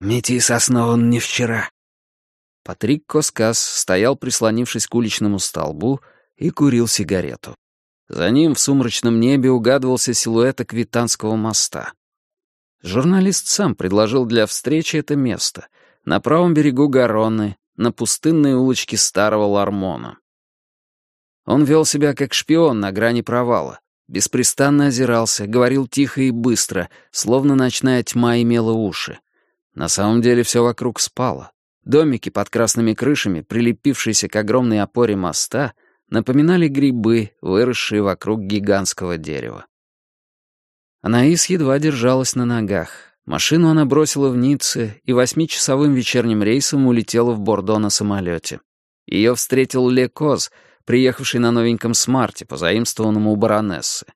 Метис основан не вчера». Патрик Коскас стоял, прислонившись к уличному столбу, и курил сигарету. За ним в сумрачном небе угадывался силуэт Аквитанского моста. Журналист сам предложил для встречи это место, на правом берегу Гароны, на пустынной улочке Старого Лармона. Он вел себя как шпион на грани провала, беспрестанно озирался, говорил тихо и быстро, словно ночная тьма имела уши. На самом деле все вокруг спало. Домики под красными крышами, прилепившиеся к огромной опоре моста — напоминали грибы, выросшие вокруг гигантского дерева. Анаис едва держалась на ногах. Машину она бросила в Ницце и восьмичасовым вечерним рейсом улетела в Бордо на самолете. Ее встретил Ле Коз, приехавший на новеньком смарте, позаимствованному у баронессы.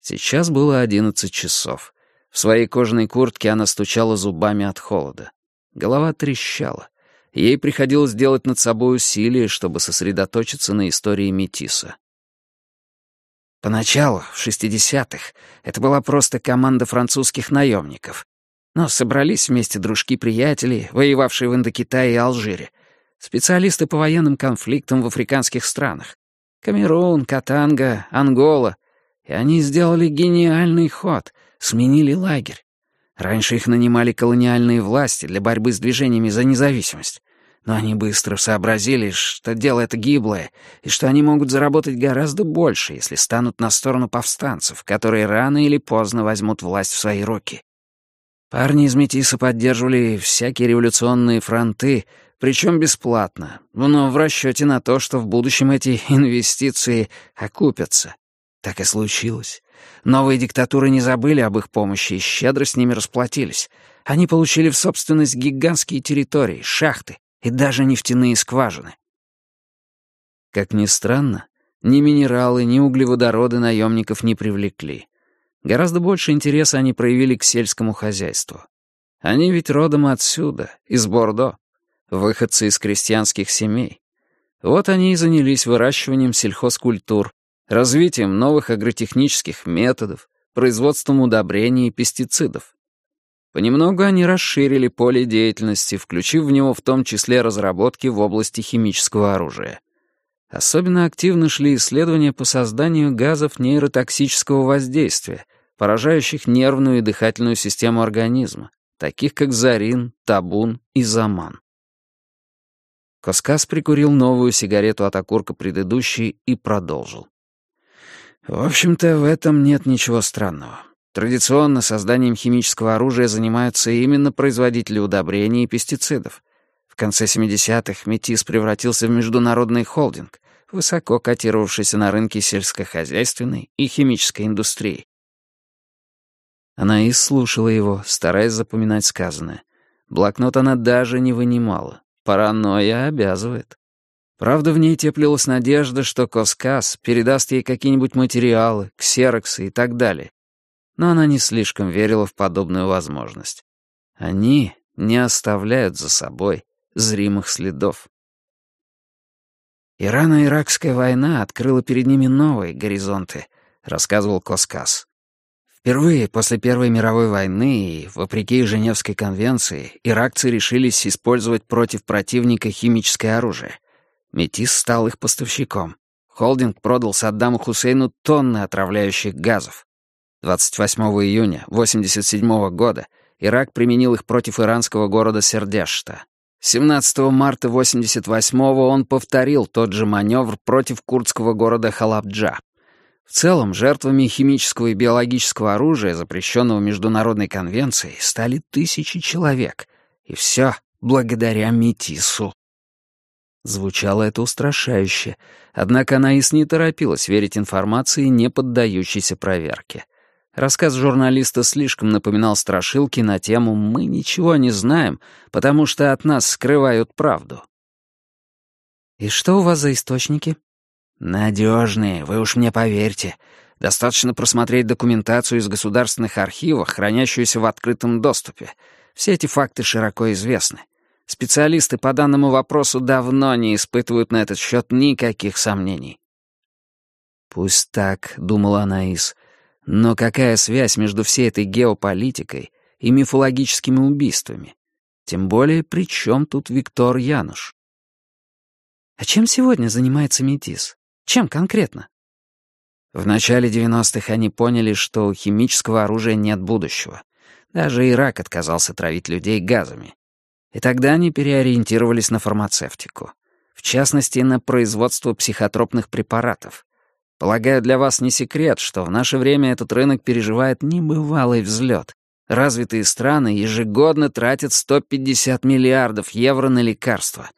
Сейчас было одиннадцать часов. В своей кожаной куртке она стучала зубами от холода. Голова трещала. Ей приходилось делать над собой усилия, чтобы сосредоточиться на истории Метиса. Поначалу, в 60-х, это была просто команда французских наемников. Но собрались вместе дружки-приятели, воевавшие в Индокитае и Алжире, специалисты по военным конфликтам в африканских странах. Камерун, Катанга, Ангола. И они сделали гениальный ход, сменили лагерь. Раньше их нанимали колониальные власти для борьбы с движениями за независимость. Но они быстро сообразили, что дело это гиблое, и что они могут заработать гораздо больше, если станут на сторону повстанцев, которые рано или поздно возьмут власть в свои руки. Парни из Метиса поддерживали всякие революционные фронты, причем бесплатно, но в расчете на то, что в будущем эти инвестиции окупятся. Так и случилось. Новые диктатуры не забыли об их помощи и щедро с ними расплатились. Они получили в собственность гигантские территории, шахты и даже нефтяные скважины. Как ни странно, ни минералы, ни углеводороды наемников не привлекли. Гораздо больше интереса они проявили к сельскому хозяйству. Они ведь родом отсюда, из Бордо, выходцы из крестьянских семей. Вот они и занялись выращиванием сельхозкультур, развитием новых агротехнических методов, производством удобрений и пестицидов. Понемногу они расширили поле деятельности, включив в него в том числе разработки в области химического оружия. Особенно активно шли исследования по созданию газов нейротоксического воздействия, поражающих нервную и дыхательную систему организма, таких как зарин, табун и заман. Коскас прикурил новую сигарету от окурка предыдущей и продолжил. В общем-то, в этом нет ничего странного. Традиционно созданием химического оружия занимаются именно производители удобрений и пестицидов. В конце 70-х Метис превратился в международный холдинг, высоко котировавшийся на рынке сельскохозяйственной и химической индустрии. Она и слушала его, стараясь запоминать сказанное. Блокнот она даже не вынимала. Паранойя обязывает. Правда, в ней теплилась надежда, что Коскас передаст ей какие-нибудь материалы, ксероксы и так далее. Но она не слишком верила в подобную возможность. Они не оставляют за собой зримых следов. «Ирано-Иракская война открыла перед ними новые горизонты», — рассказывал Коскас. Впервые после Первой мировой войны и, вопреки Женевской конвенции, иракцы решились использовать против противника химическое оружие. Метис стал их поставщиком. Холдинг продал Саддаму Хусейну тонны отравляющих газов. 28 июня 1987 года Ирак применил их против иранского города Сердешта. 17 марта 1988 он повторил тот же маневр против курдского города Халабджа. В целом, жертвами химического и биологического оружия, запрещенного Международной конвенцией, стали тысячи человек. И все благодаря Метису. Звучало это устрашающе, однако Анаис не торопилась верить информации, не поддающейся проверке. Рассказ журналиста слишком напоминал страшилки на тему «Мы ничего не знаем, потому что от нас скрывают правду». «И что у вас за источники?» «Надежные, вы уж мне поверьте. Достаточно просмотреть документацию из государственных архивов, хранящуюся в открытом доступе. Все эти факты широко известны. Специалисты по данному вопросу давно не испытывают на этот счет никаких сомнений. «Пусть так», — думала Анаис, — «но какая связь между всей этой геополитикой и мифологическими убийствами? Тем более, при чем тут Виктор Януш? А чем сегодня занимается Метис? Чем конкретно? В начале 90-х они поняли, что у химического оружия нет будущего. Даже Ирак отказался травить людей газами. И тогда они переориентировались на фармацевтику. В частности, на производство психотропных препаратов. Полагаю, для вас не секрет, что в наше время этот рынок переживает небывалый взлет. Развитые страны ежегодно тратят 150 миллиардов евро на лекарства.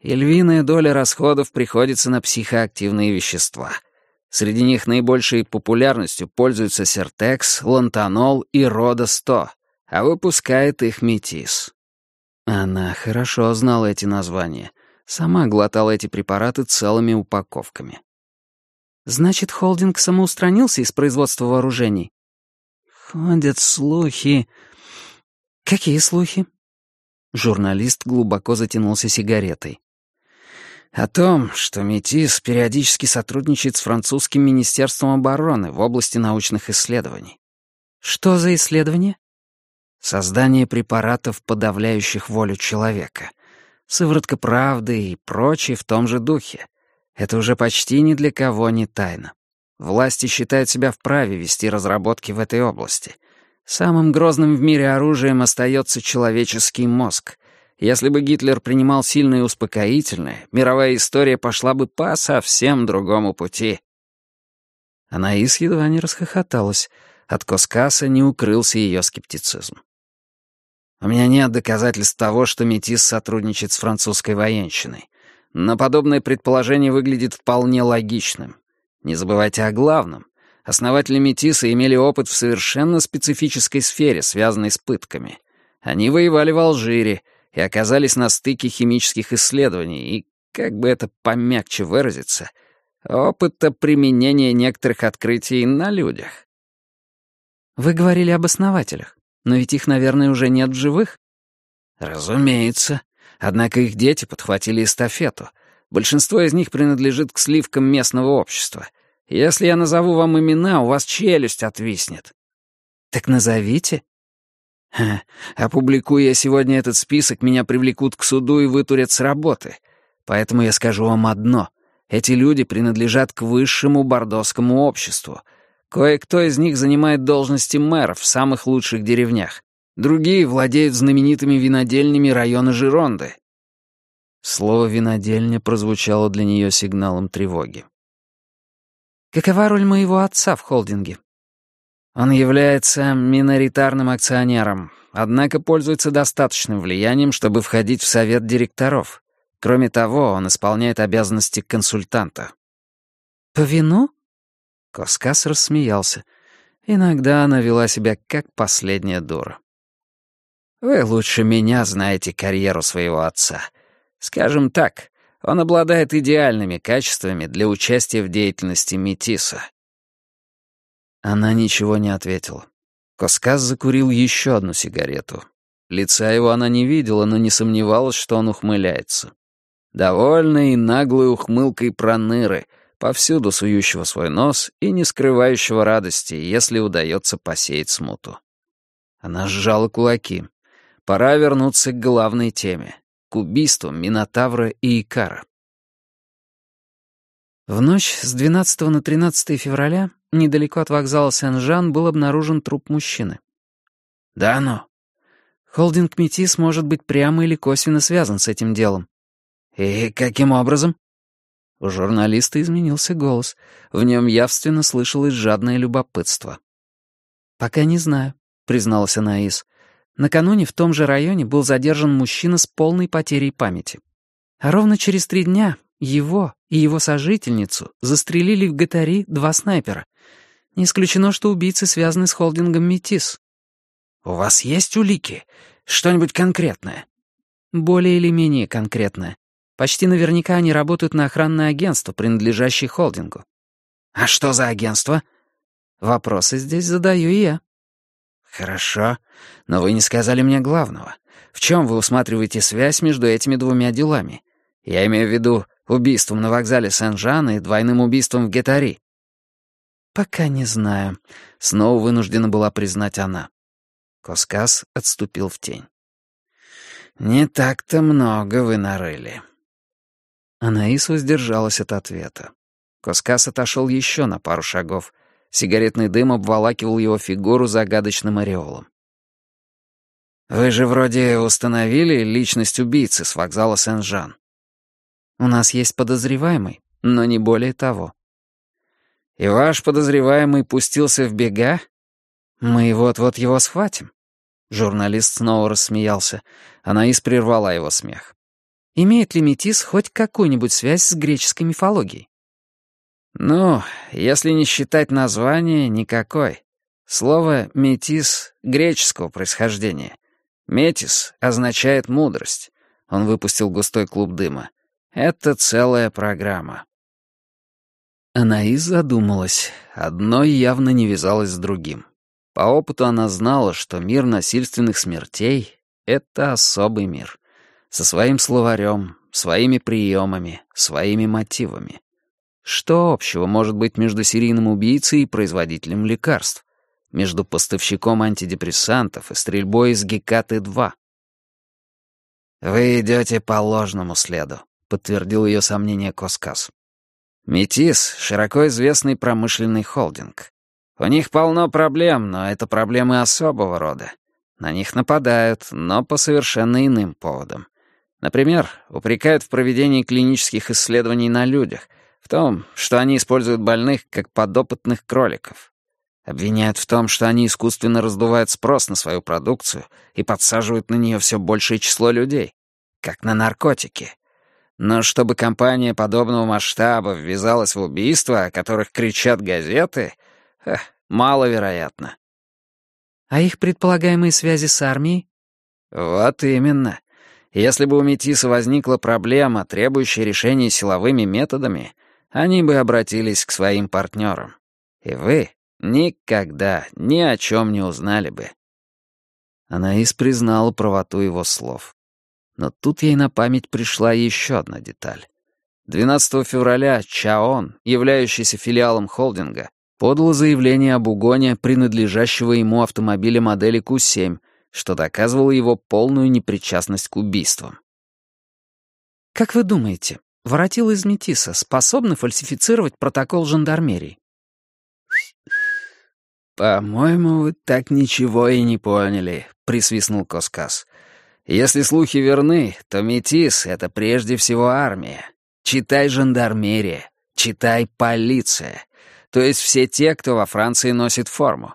И львиная доля расходов приходится на психоактивные вещества. Среди них наибольшей популярностью пользуются Сертекс, Лантанол и Рода-100, а выпускает их Метис. Она хорошо знала эти названия. Сама глотала эти препараты целыми упаковками. «Значит, холдинг самоустранился из производства вооружений?» «Ходят слухи...» «Какие слухи?» Журналист глубоко затянулся сигаретой. «О том, что МИТИС периодически сотрудничает с французским министерством обороны в области научных исследований». «Что за исследования?» Создание препаратов, подавляющих волю человека. Сыворотка правды и прочее в том же духе. Это уже почти ни для кого не тайна. Власти считают себя вправе вести разработки в этой области. Самым грозным в мире оружием остается человеческий мозг. Если бы Гитлер принимал сильные успокоительные, мировая история пошла бы по совсем другому пути. Анаис едва не расхохоталась. От Коскаса не укрылся ее скептицизм. У меня нет доказательств того, что Метис сотрудничает с французской военщиной. Но подобное предположение выглядит вполне логичным. Не забывайте о главном. Основатели Метиса имели опыт в совершенно специфической сфере, связанной с пытками. Они воевали в Алжире и оказались на стыке химических исследований, и, как бы это помягче выразиться, опыта применения некоторых открытий на людях. Вы говорили об основателях. Но ведь их, наверное, уже нет в живых? Разумеется. Однако их дети подхватили эстафету. Большинство из них принадлежит к сливкам местного общества. Если я назову вам имена, у вас челюсть отвиснет. Так назовите. Ха, опубликую я сегодня этот список, меня привлекут к суду и вытурят с работы. Поэтому я скажу вам одно. Эти люди принадлежат к высшему бордоскому обществу — Кое-кто из них занимает должности мэров в самых лучших деревнях. Другие владеют знаменитыми винодельнями района Жиронды. Слово «винодельня» прозвучало для нее сигналом тревоги. «Какова роль моего отца в холдинге?» Он является миноритарным акционером, однако пользуется достаточным влиянием, чтобы входить в совет директоров. Кроме того, он исполняет обязанности консультанта. «По вину?» Коскас рассмеялся. Иногда она вела себя как последняя дура. «Вы лучше меня знаете карьеру своего отца. Скажем так, он обладает идеальными качествами для участия в деятельности Метиса». Она ничего не ответила. Коскас закурил еще одну сигарету. Лица его она не видела, но не сомневалась, что он ухмыляется. Довольной и наглой ухмылкой проныры — повсюду сующего свой нос и не скрывающего радости, если удается посеять смуту. Она сжала кулаки. Пора вернуться к главной теме — к убийствам Минотавра и Икара. В ночь с 12 на 13 февраля недалеко от вокзала Сен-Жан был обнаружен труп мужчины. «Да, но...» Холдинг Метис может быть прямо или косвенно связан с этим делом. «И каким образом?» У журналиста изменился голос. В нем явственно слышалось жадное любопытство. «Пока не знаю», — призналась Анаис. Накануне в том же районе был задержан мужчина с полной потерей памяти. А ровно через три дня его и его сожительницу застрелили в Гатари два снайпера. Не исключено, что убийцы связаны с холдингом «Метис». «У вас есть улики? Что-нибудь конкретное?» «Более или менее конкретное. Почти наверняка они работают на охранное агентство, принадлежащее холдингу. А что за агентство? Вопросы здесь задаю я. Хорошо, но вы не сказали мне главного. В чем вы усматриваете связь между этими двумя делами? Я имею в виду убийством на вокзале Сен-Жан и двойным убийством в Гетари. Пока не знаю. Снова вынуждена была признать она. Коскас отступил в тень. «Не так-то много вы нарыли». Анаис воздержалась от ответа. Коскас отошел еще на пару шагов. Сигаретный дым обволакивал его фигуру загадочным ореолом. «Вы же вроде установили личность убийцы с вокзала Сен-Жан». «У нас есть подозреваемый, но не более того». «И ваш подозреваемый пустился в бега? Мы вот-вот его схватим». Журналист снова рассмеялся. Анаис прервала его смех. «Имеет ли метис хоть какую-нибудь связь с греческой мифологией?» «Ну, если не считать название, никакой. Слово «метис» греческого происхождения. «Метис» означает «мудрость». Он выпустил густой клуб дыма. Это целая программа. Анаис задумалась. Одно явно не вязалось с другим. По опыту она знала, что мир насильственных смертей — это особый мир. Со своим словарем, своими приемами, своими мотивами. Что общего может быть между серийным убийцей и производителем лекарств? Между поставщиком антидепрессантов и стрельбой из Гекаты-2? «Вы идете по ложному следу», — подтвердил ее сомнение Коскас. «Метис — широко известный промышленный холдинг. У них полно проблем, но это проблемы особого рода. На них нападают, но по совершенно иным поводам. Например, упрекают в проведении клинических исследований на людях, в том, что они используют больных как подопытных кроликов. Обвиняют в том, что они искусственно раздувают спрос на свою продукцию и подсаживают на нее все большее число людей, как на наркотики. Но чтобы компания подобного масштаба ввязалась в убийства, о которых кричат газеты — Эх, маловероятно. А их предполагаемые связи с армией? Вот именно. Если бы у Метиса возникла проблема, требующая решения силовыми методами, они бы обратились к своим партнерам. И вы никогда ни о чем не узнали бы. Анаис признала правоту его слов. Но тут ей на память пришла еще одна деталь. 12 февраля Чаон, являющийся филиалом холдинга, подал заявление об угоне принадлежащего ему автомобиля модели Q7, что доказывало его полную непричастность к убийствам. «Как вы думаете, воротилы из Метиса способны фальсифицировать протокол жандармерии?» «По-моему, вы так ничего и не поняли», — присвистнул Коскас. «Если слухи верны, то Метис — это прежде всего армия. Читай жандармерия, читай полиция, то есть все те, кто во Франции носит форму.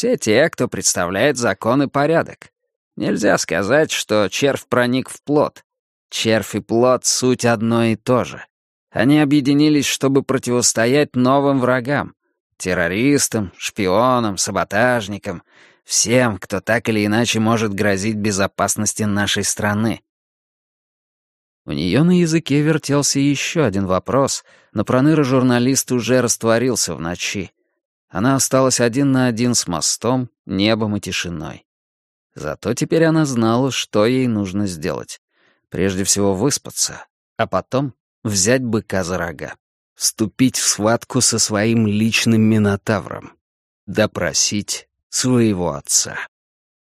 Все те, кто представляет закон и порядок. Нельзя сказать, что червь проник в плод. Червь и плод — суть одно и то же. Они объединились, чтобы противостоять новым врагам. Террористам, шпионам, саботажникам. Всем, кто так или иначе может грозить безопасности нашей страны. У нее на языке вертелся еще один вопрос, но проныра-журналист уже растворился в ночи. Она осталась один на один с мостом, небом и тишиной. Зато теперь она знала, что ей нужно сделать. Прежде всего выспаться, а потом взять быка за рога. Вступить в схватку со своим личным минотавром. Допросить своего отца.